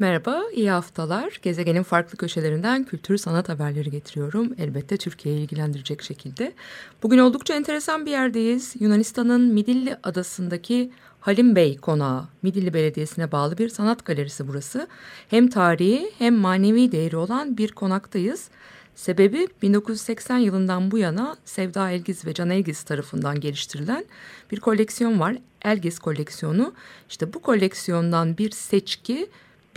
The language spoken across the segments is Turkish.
Merhaba, iyi haftalar. Gezegenin farklı köşelerinden kültür sanat haberleri getiriyorum. Elbette Türkiye'yi ilgilendirecek şekilde. Bugün oldukça enteresan bir yerdeyiz. Yunanistan'ın Midilli adasındaki Halim Bey Konağı, Midilli Belediyesi'ne bağlı bir sanat galerisi burası. Hem tarihi hem manevi değeri olan bir konaktayız. Sebebi 1980 yılından bu yana Sevda Elgiz ve Can Elgiz tarafından geliştirilen bir koleksiyon var. Elgiz koleksiyonu. İşte bu koleksiyondan bir seçki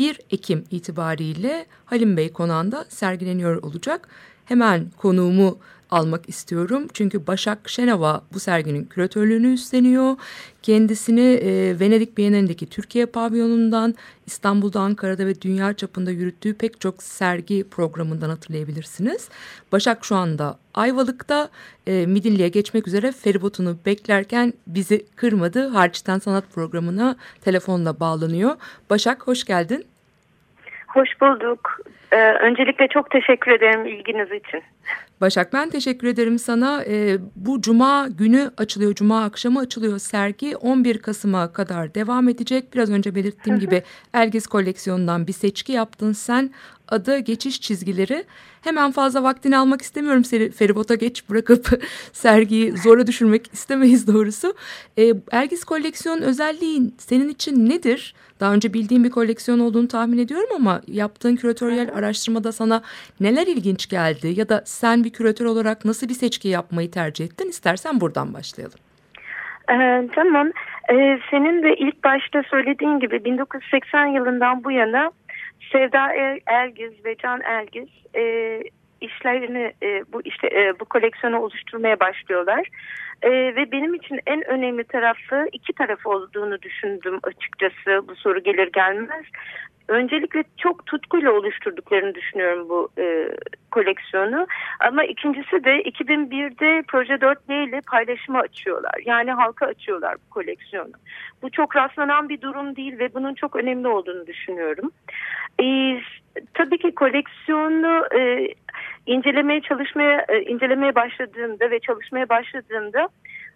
1 Ekim itibariyle Halim Bey konağında sergileniyor olacak. Hemen konuğumu almak istiyorum. Çünkü Başak Şenova bu serginin küratörlüğünü üstleniyor. Kendisini e, Venedik Bienalindeki Türkiye pavyonundan, İstanbul'da, Ankara'da ve dünya çapında yürüttüğü pek çok sergi programından hatırlayabilirsiniz. Başak şu anda Ayvalık'ta e, Midilli'ye geçmek üzere feribotunu beklerken bizi kırmadı. Harçtan Sanat programına telefonla bağlanıyor. Başak hoş geldin. Hoş bulduk. Ee, öncelikle çok teşekkür ederim ilginiz için. Başak ben teşekkür ederim sana. Ee, bu cuma günü açılıyor, cuma akşamı açılıyor sergi. 11 Kasım'a kadar devam edecek. Biraz önce belirttiğim gibi Ergiz koleksiyonundan bir seçki yaptın sen. Adı Geçiş Çizgileri. Hemen fazla vaktini almak istemiyorum seni feribota geç bırakıp sergiyi zora düşürmek istemeyiz doğrusu. Ee, Ergiz koleksiyon özelliği senin için nedir? Daha önce bildiğim bir koleksiyon olduğunu tahmin ediyorum ama yaptığın küratöryel araştırmada sana neler ilginç geldi ya da sen bir küratör olarak nasıl bir seçki yapmayı tercih ettin? İstersen buradan başlayalım. Ee, tamam. Ee, senin de ilk başta söylediğin gibi 1980 yılından bu yana Sevda Er- Ergiz ve Can Ergiz e, işlerini e, bu işte e, bu koleksiyonu oluşturmaya başlıyorlar. E, ve benim için en önemli tarafı iki taraf olduğunu düşündüm açıkçası bu soru gelir gelmez. Öncelikle çok tutkuyla oluşturduklarını düşünüyorum bu e, koleksiyonu. Ama ikincisi de 2001'de Proje 4D ile paylaşıma açıyorlar. Yani halka açıyorlar bu koleksiyonu. Bu çok rastlanan bir durum değil ve bunun çok önemli olduğunu düşünüyorum. E, tabii ki koleksiyonu e, incelemeye çalışmaya e, incelemeye başladığımda ve çalışmaya başladığımda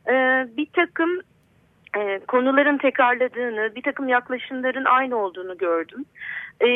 e, bir takım e, konuların tekrarladığını, bir takım yaklaşımların aynı olduğunu gördüm. E,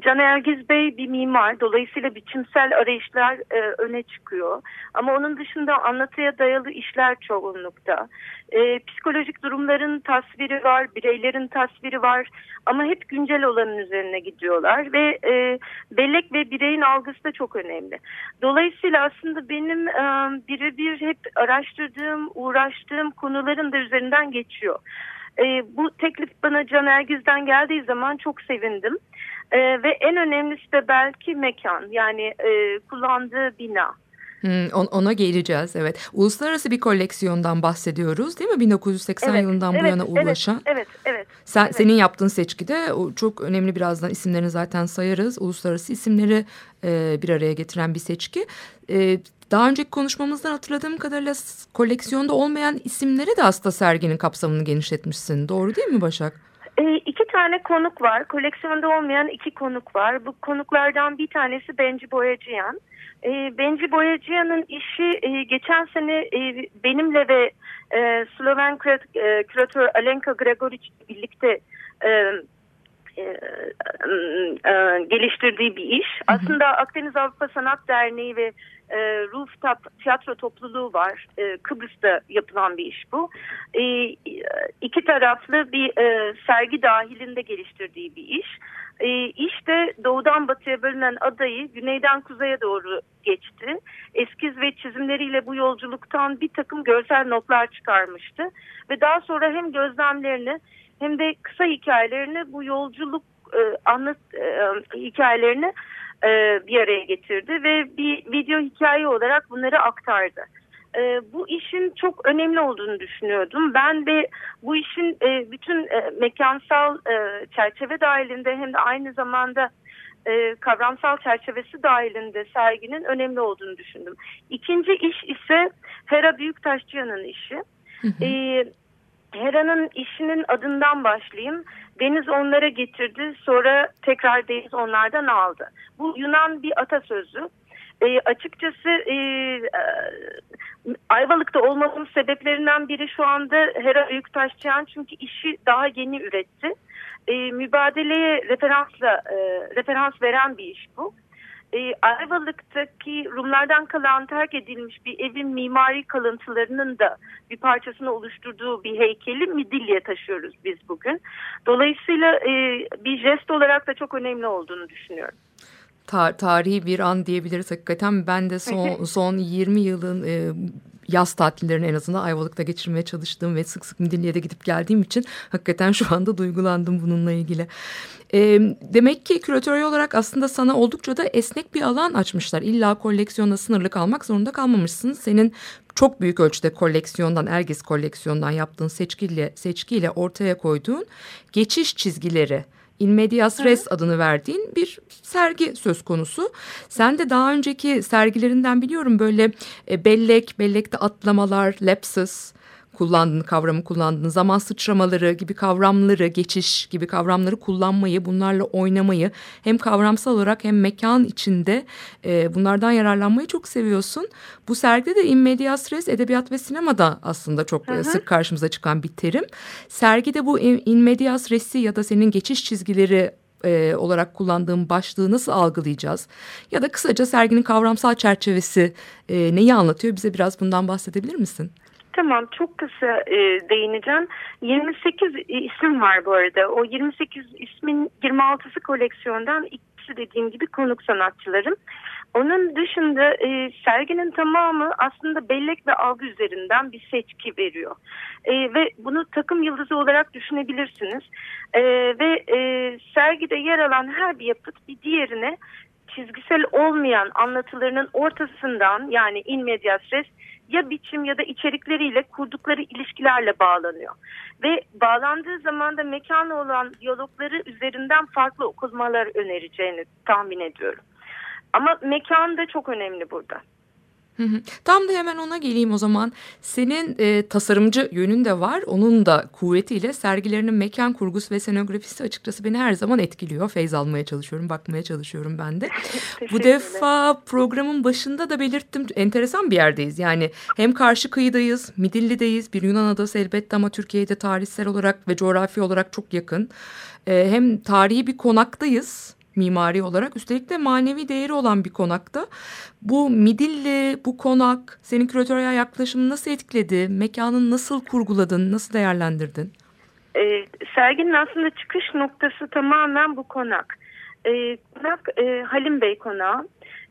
Can Ergiz Bey bir mimar, dolayısıyla biçimsel arayışlar e, öne çıkıyor. Ama onun dışında anlatıya dayalı işler çoğunlukta. E, psikolojik durumların tasviri var, bireylerin tasviri var ama hep güncel olanın üzerine gidiyorlar ve e, bellek ve bireyin algısı da çok önemli. Dolayısıyla aslında benim e, birebir hep araştırdığım, uğraştığım konuların da üzerinden geçiyor. E, bu teklif bana Can Ergiz'den geldiği zaman çok sevindim. E, ve en önemlisi de belki mekan yani e, kullandığı bina. Hmm, on- ona geleceğiz evet. Uluslararası bir koleksiyondan bahsediyoruz değil mi? 1980 Evet, yılından bu evet, yana evet, ulaşan. Evet, evet. Sen, evet. Senin yaptığın seçkide o çok önemli birazdan isimlerini zaten sayarız. Uluslararası isimleri e, bir araya getiren bir seçki. E, daha önceki konuşmamızdan hatırladığım kadarıyla koleksiyonda olmayan isimleri de aslında serginin kapsamını genişletmişsin. Doğru değil mi Başak? E, iki tane konuk var. Koleksiyonda olmayan iki konuk var. Bu konuklardan bir tanesi Benci Boyacıyan. E, Benci Boyacıyan'ın işi e, geçen sene e, benimle ve e, Sloven e, küratör Alenka Gregoric birlikte e, e, e, geliştirdiği bir iş. Aslında Akdeniz Avrupa Sanat Derneği ve e, Rooftop Tiyatro Topluluğu var. E, Kıbrıs'ta yapılan bir iş bu. E, iki taraflı bir e, sergi dahilinde geliştirdiği bir iş. E, işte doğudan batıya bölünen adayı güneyden kuzeye doğru geçti. Eskiz ve çizimleriyle bu yolculuktan bir takım görsel notlar çıkarmıştı. Ve daha sonra hem gözlemlerini hem de kısa hikayelerini bu yolculuk e, anlat e, hikayelerini e, bir araya getirdi ve bir video hikaye olarak bunları aktardı. E, bu işin çok önemli olduğunu düşünüyordum. Ben de bu işin e, bütün e, mekansal e, çerçeve dahilinde hem de aynı zamanda e, kavramsal çerçevesi dahilinde serginin önemli olduğunu düşündüm. İkinci iş ise Hera Büyüktaşçıyan'ın işi. E, Hera'nın işinin adından başlayayım. Deniz onlara getirdi, sonra tekrar deniz onlardan aldı. Bu Yunan bir atasözü. E, açıkçası e, Ayvalık'ta olmamın sebeplerinden biri şu anda Hera Büyüktaşçıyan çünkü işi daha yeni üretti. E, mübadeleye referansla e, referans veren bir iş bu. E, Ayvalık'taki Rumlardan kalan terk edilmiş bir evin mimari kalıntılarının da bir parçasını oluşturduğu bir heykeli Midilli'ye taşıyoruz biz bugün. Dolayısıyla e, bir jest olarak da çok önemli olduğunu düşünüyorum. Ta tarihi bir an diyebiliriz hakikaten. Ben de son, son 20 yılın e, yaz tatillerini en azından Ayvalık'ta geçirmeye çalıştığım ve sık sık Midilli'ye de gidip geldiğim için hakikaten şu anda duygulandım bununla ilgili. E, demek ki küratörü olarak aslında sana oldukça da esnek bir alan açmışlar. İlla koleksiyona sınırlı kalmak zorunda kalmamışsın. Senin çok büyük ölçüde koleksiyondan, Ergis koleksiyondan yaptığın seçkiyle, seçkiyle ortaya koyduğun geçiş çizgileri In Medias Res adını verdiğin bir sergi söz konusu. Sen de daha önceki sergilerinden biliyorum böyle e, bellek, bellekte atlamalar, lapses, kullandığın kavramı kullandığın zaman sıçramaları gibi kavramları geçiş gibi kavramları kullanmayı bunlarla oynamayı hem kavramsal olarak hem mekan içinde e, bunlardan yararlanmayı çok seviyorsun. Bu sergide de in medias res edebiyat ve sinemada aslında çok hı hı. sık karşımıza çıkan bir terim. Sergide bu in medias resi ya da senin geçiş çizgileri e, olarak kullandığım başlığı nasıl algılayacağız? Ya da kısaca serginin kavramsal çerçevesi e, neyi anlatıyor? Bize biraz bundan bahsedebilir misin? Tamam çok kısa e, değineceğim. 28 isim var bu arada. O 28 ismin 26'sı koleksiyondan ikisi dediğim gibi konuk sanatçılarım. Onun dışında e, serginin tamamı aslında bellek ve algı üzerinden bir seçki veriyor. E, ve bunu takım yıldızı olarak düşünebilirsiniz. E, ve e, sergide yer alan her bir yapıt bir diğerine çizgisel olmayan anlatılarının ortasından yani in medias res ya biçim ya da içerikleriyle kurdukları ilişkilerle bağlanıyor. Ve bağlandığı zaman da mekanla olan diyalogları üzerinden farklı okumalar önereceğini tahmin ediyorum. Ama mekan da çok önemli burada. Tam da hemen ona geleyim o zaman. Senin e, tasarımcı yönün de var. Onun da kuvvetiyle sergilerinin mekan kurgusu ve senografisi açıkçası beni her zaman etkiliyor. Feyz almaya çalışıyorum, bakmaya çalışıyorum ben de. Bu defa programın başında da belirttim. Enteresan bir yerdeyiz. Yani hem karşı kıyıdayız, Midilli'deyiz. Bir Yunan adası elbette ama Türkiye'de tarihsel olarak ve coğrafi olarak çok yakın. E, hem tarihi bir konaktayız mimari olarak. Üstelik de manevi değeri olan bir konakta. Bu Midilli, bu konak senin küratöryel yaklaşımını nasıl etkiledi? Mekanın nasıl kurguladın, nasıl değerlendirdin? E, serginin aslında çıkış noktası tamamen bu konak. E, konak e, Halim Bey konağı.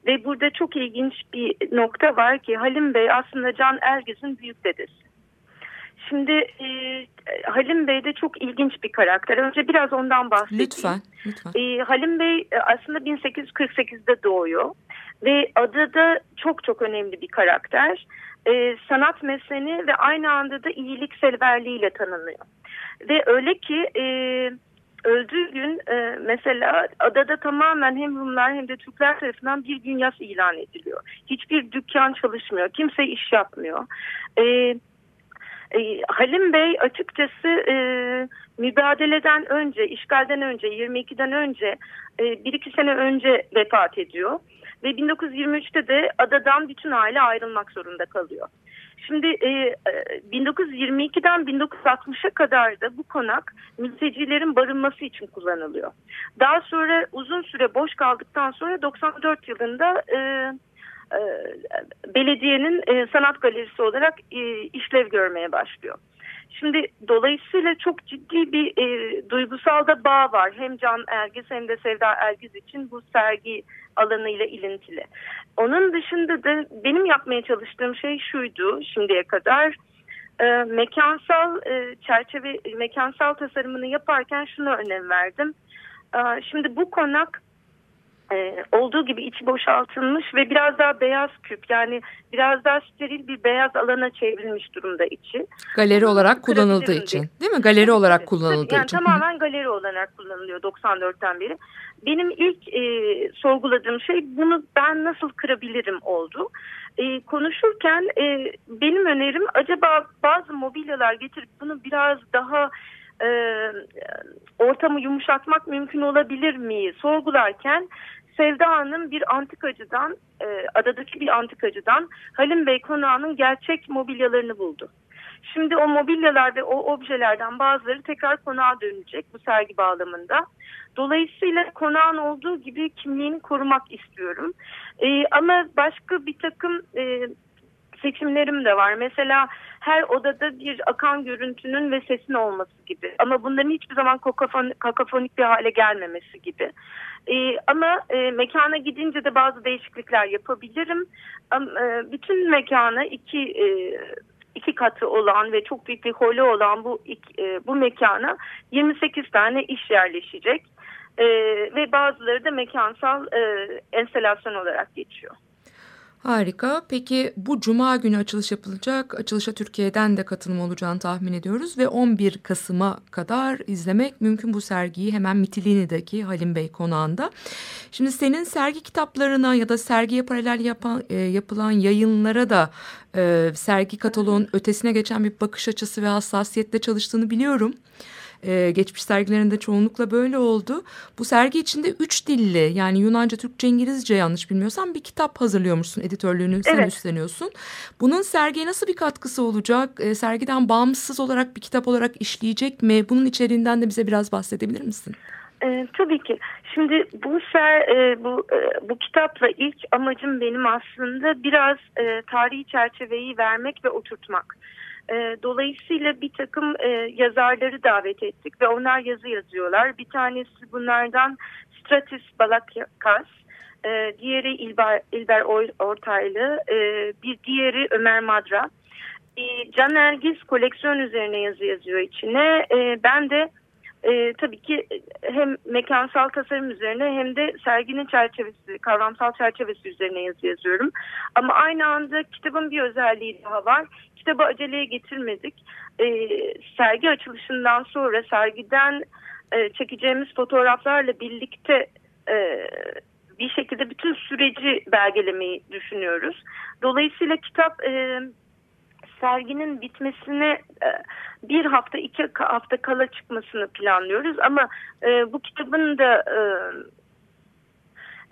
Ve burada çok ilginç bir nokta var ki Halim Bey aslında Can Ergiz'in büyük dedesi. Şimdi e, Halim Bey de çok ilginç bir karakter. Önce biraz ondan bahsedeyim. Lütfen. lütfen. E, Halim Bey e, aslında 1848'de doğuyor ve adı da çok çok önemli bir karakter. E, sanat mesleğini ve aynı anda da iyilikseverliğiyle tanınıyor. Ve öyle ki e, öldüğü gün e, mesela adada tamamen hem Rumlar hem de Türkler tarafından bir gün yas ilan ediliyor. Hiçbir dükkan çalışmıyor, kimse iş yapmıyor. E, e, Halim Bey açıkçası e, mübadeleden önce, işgalden önce, 22'den önce, e, bir iki sene önce vefat ediyor. Ve 1923'te de adadan bütün aile ayrılmak zorunda kalıyor. Şimdi e, 1922'den e, 1960'a kadar da bu konak mültecilerin barınması için kullanılıyor. Daha sonra uzun süre boş kaldıktan sonra 94 yılında e, belediyenin e, sanat galerisi olarak e, işlev görmeye başlıyor. Şimdi dolayısıyla çok ciddi bir e, duygusal da bağ var. Hem Can Ergiz hem de Sevda Ergiz için bu sergi alanıyla ilintili. Onun dışında da benim yapmaya çalıştığım şey şuydu şimdiye kadar. E, mekansal e, çerçeve, mekansal tasarımını yaparken şunu önem verdim. E, şimdi bu konak e, olduğu gibi içi boşaltılmış ve biraz daha beyaz küp yani biraz daha steril bir beyaz alana çevrilmiş durumda içi. Galeri olarak kullanıldığı için değil mi? Galeri olarak kullanıldığı yani için. Tamamen galeri olarak kullanılıyor 94'ten beri. Benim ilk e, sorguladığım şey bunu ben nasıl kırabilirim oldu. E, konuşurken e, benim önerim acaba bazı mobilyalar getirip bunu biraz daha e, ortamı yumuşatmak mümkün olabilir mi sorgularken Sevda Hanım bir antikacıdan, e, adadaki bir antikacıdan Halim Bey konağının gerçek mobilyalarını buldu. Şimdi o mobilyalar ve o objelerden bazıları tekrar konağa dönecek bu sergi bağlamında. Dolayısıyla konağın olduğu gibi kimliğini korumak istiyorum. E, ama başka bir takım e, seçimlerim de var. Mesela her odada bir akan görüntünün ve sesin olması gibi. Ama bunların hiçbir zaman kakafon, kakafonik bir hale gelmemesi gibi. Ee, ama e, mekana gidince de bazı değişiklikler yapabilirim. E, bütün mekana iki e, iki katı olan ve çok büyük bir holü olan bu e, bu mekana 28 tane iş yerleşecek. E, ve bazıları da mekansal e, enstelasyon olarak geçiyor. Harika. Peki bu cuma günü açılış yapılacak. Açılışa Türkiye'den de katılım olacağını tahmin ediyoruz ve 11 Kasım'a kadar izlemek mümkün bu sergiyi hemen Mitilini'deki Halim Bey konağında. Şimdi senin sergi kitaplarına ya da sergiye paralel yapan, e, yapılan yayınlara da e, sergi kataloğun ötesine geçen bir bakış açısı ve hassasiyetle çalıştığını biliyorum. Ee, geçmiş sergilerinde çoğunlukla böyle oldu. Bu sergi içinde üç dilli yani Yunanca, Türkçe, İngilizce yanlış bilmiyorsam bir kitap hazırlıyormuşsun. Editörlüğünü sen Evet. üstleniyorsun. Bunun sergiye nasıl bir katkısı olacak? Ee, sergiden bağımsız olarak bir kitap olarak işleyecek mi? Bunun içeriğinden de bize biraz bahsedebilir misin? Ee, tabii ki. Şimdi bu ser, e, bu e, bu kitapla ilk amacım benim aslında biraz e, tarihi çerçeveyi vermek ve oturtmak. E, dolayısıyla bir takım e, yazarları davet ettik ve onlar yazı yazıyorlar. Bir tanesi bunlardan Stratis Balakas, e, diğeri İlber, İlber Ortaylı, bir diğeri Ömer Madra. Can Ergiz koleksiyon üzerine yazı yazıyor içine. Ben de e, tabii ki hem mekansal tasarım üzerine hem de serginin çerçevesi, kavramsal çerçevesi üzerine yazı yazıyorum. Ama aynı anda kitabın bir özelliği daha var. Kitabı aceleye getirmedik. E, sergi açılışından sonra sergiden e, çekeceğimiz fotoğraflarla birlikte e, bir şekilde bütün süreci belgelemeyi düşünüyoruz. Dolayısıyla kitap e, serginin bitmesine e, bir hafta iki hafta kala çıkmasını planlıyoruz. Ama e, bu kitabın da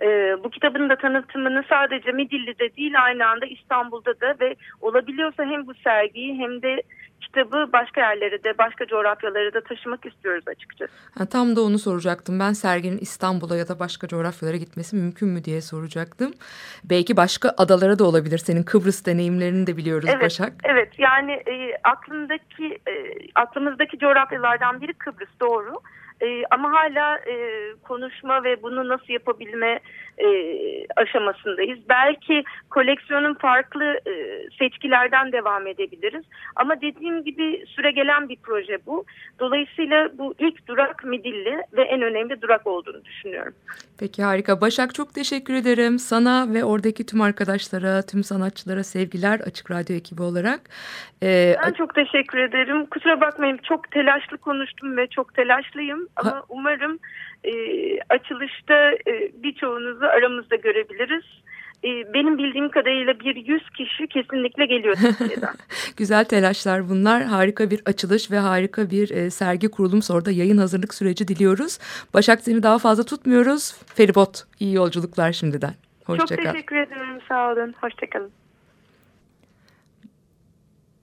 e, bu kitabın da tanıtımını sadece Midilli'de değil aynı anda İstanbul'da da ve olabiliyorsa hem bu sergiyi hem de kitabı başka yerlere de başka coğrafyalara da taşımak istiyoruz açıkçası. Ha, tam da onu soracaktım. Ben serginin İstanbul'a ya da başka coğrafyalara gitmesi mümkün mü diye soracaktım. Belki başka adalara da olabilir. Senin Kıbrıs deneyimlerini de biliyoruz Evet, Başak. evet yani e, aklımdaki e, aklımızdaki coğrafyalardan biri Kıbrıs doğru. E, ama hala e, konuşma ve bunu nasıl yapabilme e, aşamasındayız. Belki koleksiyonun farklı e, seçkilerden devam edebiliriz. Ama dediğim gibi süre gelen bir proje bu. Dolayısıyla bu ilk durak Midilli ve en önemli durak olduğunu düşünüyorum. Peki harika. Başak çok teşekkür ederim. Sana ve oradaki tüm arkadaşlara, tüm sanatçılara sevgiler Açık Radyo ekibi olarak. Ee, Ben çok teşekkür ederim. Kusura bakmayın çok telaşlı konuştum ve çok telaşlıyım. Ama umarım e, açılışta e, birçoğunuzu aramızda görebiliriz. E, benim bildiğim kadarıyla bir 100 kişi kesinlikle geliyor Türkiye'den. Güzel telaşlar bunlar. Harika bir açılış ve harika bir e, sergi kurulum sonra yayın hazırlık süreci diliyoruz. Başak seni daha fazla tutmuyoruz. Feribot iyi yolculuklar şimdiden. çok Hoşçakal. teşekkür ederim. Sağ olun. Hoşçakalın.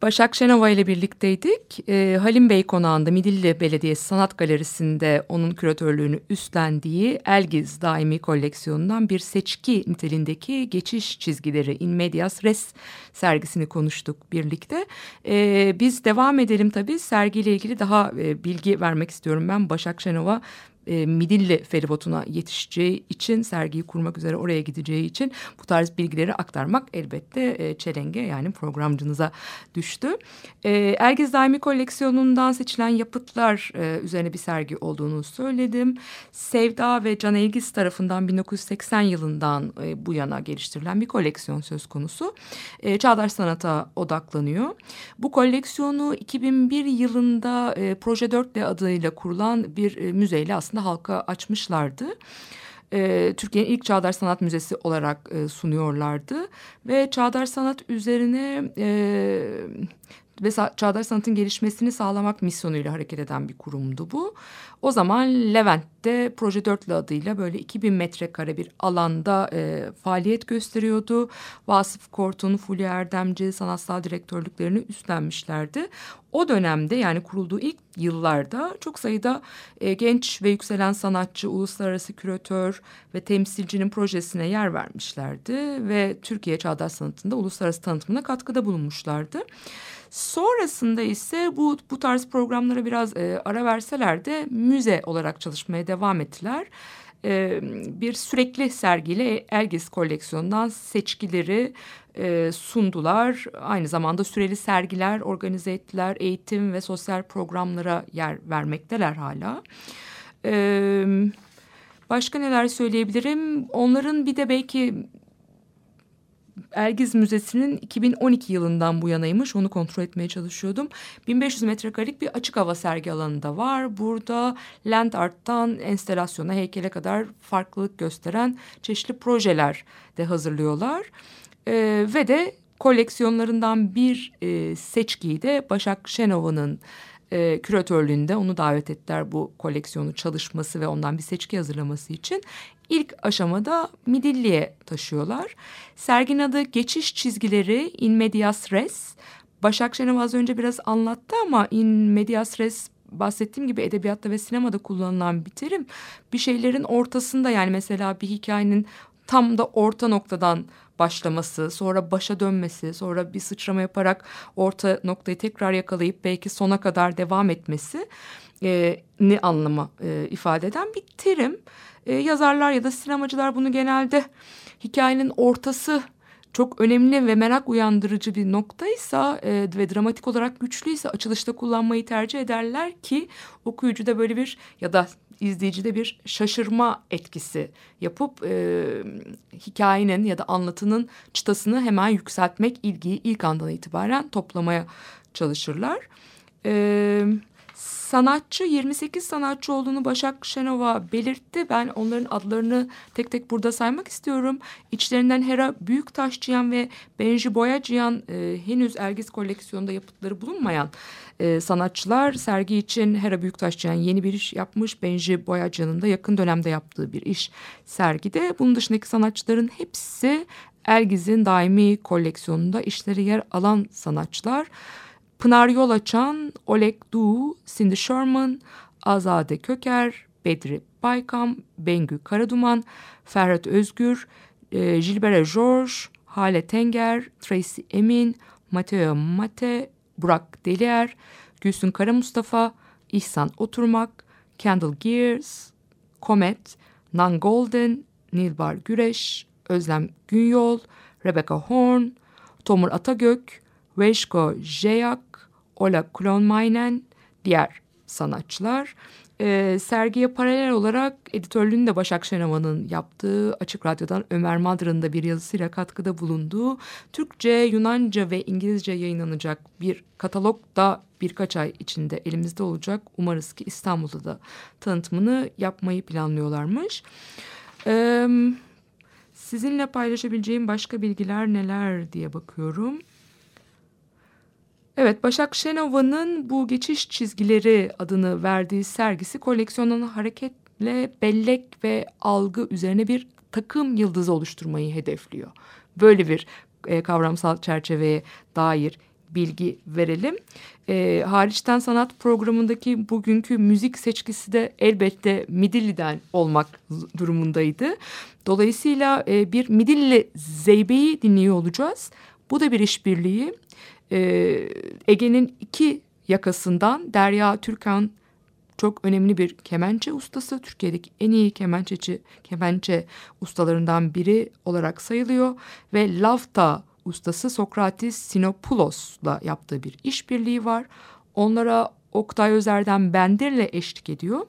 Başak Şenova ile birlikteydik. Ee, Halim Bey Konağı'nda Midilli Belediyesi Sanat Galerisi'nde onun küratörlüğünü üstlendiği Elgiz Daimi Koleksiyonu'ndan bir seçki niteliğindeki geçiş çizgileri In Medias Res sergisini konuştuk birlikte. Ee, biz devam edelim tabii. Sergiyle ilgili daha e, bilgi vermek istiyorum ben. Başak Şenova e, Midilli feribotuna yetişeceği için sergiyi kurmak üzere oraya gideceği için bu tarz bilgileri aktarmak elbette e, çelenge yani programcınıza düştü. E, Ergiz Daimi koleksiyonundan seçilen yapıtlar e, üzerine bir sergi olduğunu söyledim. Sevda ve Can Elgiz tarafından 1980 yılından e, bu yana geliştirilen bir koleksiyon söz konusu. E, çağdaş sanata odaklanıyor. Bu koleksiyonu 2001 yılında e, Proje 4D adıyla kurulan bir e, müzeyle aslında halka açmışlardı. E, Türkiye'nin ilk çağdaş sanat müzesi olarak e, sunuyorlardı ve çağdaş sanat üzerine e, ve çağdaş sanatın gelişmesini sağlamak misyonuyla hareket eden bir kurumdu bu. O zaman Levent'te Proje 4 adıyla böyle 2000 metrekare bir alanda e, faaliyet gösteriyordu. Vasıf Kortun, Fulya Erdemci sanatsal direktörlüklerini üstlenmişlerdi. O dönemde yani kurulduğu ilk yıllarda çok sayıda e, genç ve yükselen sanatçı, uluslararası küratör ve temsilcinin projesine yer vermişlerdi. Ve Türkiye çağdaş sanatında uluslararası tanıtımına katkıda bulunmuşlardı. Sonrasında ise bu bu tarz programlara biraz e, ara verseler de müze olarak çalışmaya devam ettiler. E, bir sürekli sergiyle Ergis koleksiyonundan seçkileri e, sundular. Aynı zamanda süreli sergiler organize ettiler. Eğitim ve sosyal programlara yer vermekteler hala. E, başka neler söyleyebilirim? Onların bir de belki Ergiz Müzesi'nin 2012 yılından bu yanaymış. Onu kontrol etmeye çalışıyordum. 1500 metrekarelik bir açık hava sergi alanı da var. Burada land art'tan enstelasyona, heykele kadar farklılık gösteren çeşitli projeler de hazırlıyorlar. Ee, ve de koleksiyonlarından bir e, seçkiyi de Başak Şenova'nın e, küratörlüğünde onu davet ettiler bu koleksiyonu çalışması ve ondan bir seçki hazırlaması için. İlk aşamada Midilli'ye taşıyorlar. Sergin adı Geçiş Çizgileri In Medias Res. Başak Şenov az önce biraz anlattı ama In Medias Res bahsettiğim gibi edebiyatta ve sinemada kullanılan bir terim. Bir şeylerin ortasında yani mesela bir hikayenin tam da orta noktadan başlaması, sonra başa dönmesi, sonra bir sıçrama yaparak orta noktayı tekrar yakalayıp belki sona kadar devam etmesi e, ni anlamı e, ifade eden bir terim. E, yazarlar ya da sinemacılar bunu genelde hikayenin ortası çok önemli ve merak uyandırıcı bir noktaysa e, ve dramatik olarak güçlüyse açılışta kullanmayı tercih ederler ki okuyucuda böyle bir ya da izleyicide bir şaşırma etkisi yapıp e, hikayenin ya da anlatının çıtasını hemen yükseltmek ilgiyi ilk andan itibaren toplamaya çalışırlar. Evet sanatçı 28 sanatçı olduğunu Başak Şenova belirtti. Ben onların adlarını tek tek burada saymak istiyorum. İçlerinden Hera Büyüktaşçıyan ve Benji Boyacıyan e, henüz Ergiz koleksiyonunda yapıtları bulunmayan e, sanatçılar. Sergi için Hera Büyüktaşçıyan yeni bir iş yapmış. Benji Boyacıyan'ın da yakın dönemde yaptığı bir iş sergide. Bunun dışındaki sanatçıların hepsi Ergiz'in daimi koleksiyonunda işleri yer alan sanatçılar. Pınar Yol Açan, Oleg Du, Cindy Sherman, Azade Köker, Bedri Baykam, Bengü Karaduman, Ferhat Özgür, e, Gilbert George, Hale Tenger, Tracy Emin, Mateo Mate, Burak Delier, Gülsün Kara Mustafa, İhsan Oturmak, Kendall Gears, Komet, Nan Golden, Nilbar Güreş, Özlem Günyol, Rebecca Horn, Tomur Atagök, Veşko Jeyak, Ola Klonmainen, diğer sanatçılar. E, sergiye paralel olarak editörlüğünü de Başak Şenaman'ın yaptığı Açık Radyo'dan Ömer Madra'nın da bir yazısıyla katkıda bulunduğu Türkçe, Yunanca ve İngilizce yayınlanacak bir katalog da birkaç ay içinde elimizde olacak. Umarız ki İstanbul'da da tanıtımını yapmayı planlıyorlarmış. Ee, sizinle paylaşabileceğim başka bilgiler neler diye bakıyorum. Evet, Başak Şenova'nın bu geçiş çizgileri adını verdiği sergisi koleksiyonun hareketle bellek ve algı üzerine bir takım yıldızı oluşturmayı hedefliyor. Böyle bir e, kavramsal çerçeveye dair bilgi verelim. E, hariçten sanat programındaki bugünkü müzik seçkisi de elbette Midilli'den olmak durumundaydı. Dolayısıyla e, bir Midilli Zeybe'yi dinliyor olacağız. Bu da bir işbirliği e, Ege'nin iki yakasından Derya Türkan çok önemli bir kemençe ustası. Türkiye'deki en iyi kemençeci, kemençe ustalarından biri olarak sayılıyor. Ve lavta ustası Sokratis Sinopoulos'la yaptığı bir işbirliği var. Onlara Oktay Özer'den Bendir'le eşlik ediyor.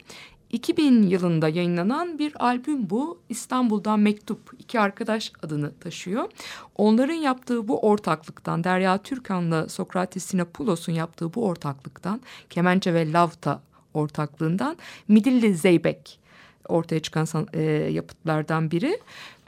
2000 yılında yayınlanan bir albüm bu. İstanbul'dan Mektup iki arkadaş adını taşıyor. Onların yaptığı bu ortaklıktan Derya Türkan'la Sokrates Sinopoulos'un yaptığı bu ortaklıktan Kemençe ve Lavta ortaklığından Midilli Zeybek ortaya çıkan e, yapıtlardan biri.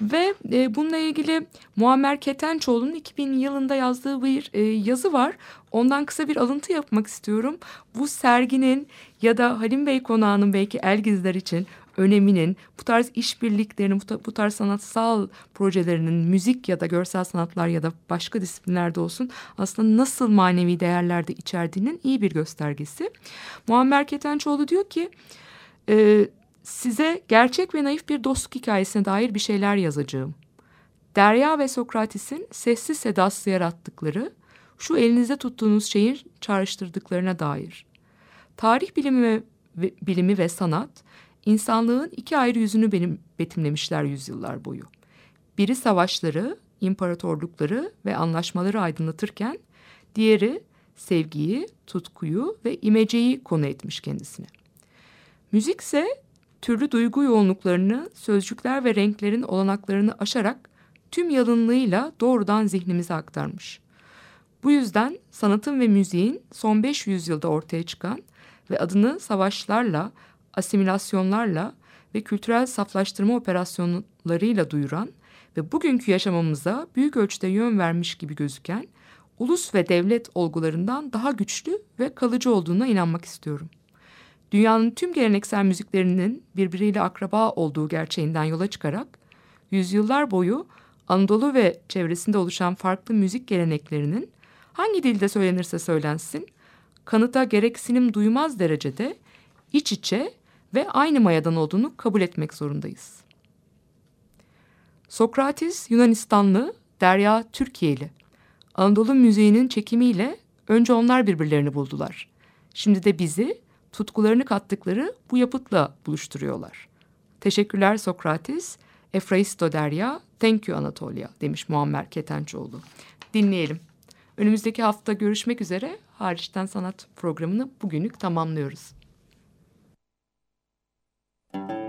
Ve e, bununla ilgili Muammer Ketençoğlu'nun 2000 yılında yazdığı bir e, yazı var. Ondan kısa bir alıntı yapmak istiyorum. Bu serginin ya da Halim Bey Konağı'nın belki Elgizler için öneminin, bu tarz işbirliklerinin, bu tarz sanatsal projelerinin müzik ya da görsel sanatlar ya da başka disiplinlerde olsun aslında nasıl manevi değerlerde içerdiğinin iyi bir göstergesi. Muammer Ketençoğlu diyor ki e, size gerçek ve naif bir dostluk hikayesine dair bir şeyler yazacağım. Derya ve Sokrates'in sessiz sedasız yarattıkları, şu elinizde tuttuğunuz şeyin çağrıştırdıklarına dair. Tarih bilimi ve, bilimi ve sanat, insanlığın iki ayrı yüzünü benim betimlemişler yüzyıllar boyu. Biri savaşları, imparatorlukları ve anlaşmaları aydınlatırken, diğeri sevgiyi, tutkuyu ve imeceyi konu etmiş kendisine. Müzik ise türlü duygu yoğunluklarını, sözcükler ve renklerin olanaklarını aşarak tüm yalınlığıyla doğrudan zihnimize aktarmış. Bu yüzden sanatın ve müziğin son 500 yılda ortaya çıkan ve adını savaşlarla, asimilasyonlarla ve kültürel saflaştırma operasyonlarıyla duyuran ve bugünkü yaşamamıza büyük ölçüde yön vermiş gibi gözüken ulus ve devlet olgularından daha güçlü ve kalıcı olduğuna inanmak istiyorum dünyanın tüm geleneksel müziklerinin birbiriyle akraba olduğu gerçeğinden yola çıkarak yüzyıllar boyu Anadolu ve çevresinde oluşan farklı müzik geleneklerinin hangi dilde söylenirse söylensin kanıta gereksinim duymaz derecede iç içe ve aynı mayadan olduğunu kabul etmek zorundayız. Sokrates Yunanistanlı, Derya Türkiye'li. Anadolu müziğinin çekimiyle önce onlar birbirlerini buldular. Şimdi de bizi tutkularını kattıkları bu yapıtla buluşturuyorlar. Teşekkürler Sokrates, Efraisto Derya, thank you Anatolia demiş Muammer Ketençoğlu. Dinleyelim. Önümüzdeki hafta görüşmek üzere. Hariçten Sanat programını bugünlük tamamlıyoruz. Müzik